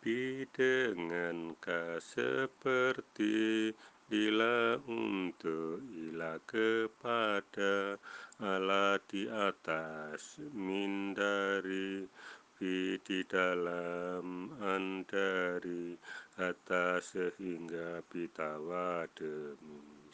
Tapi dengan seperti bila untuk ilah kepada Allah di atas mindari di dalam andari atas sehingga pitawa demi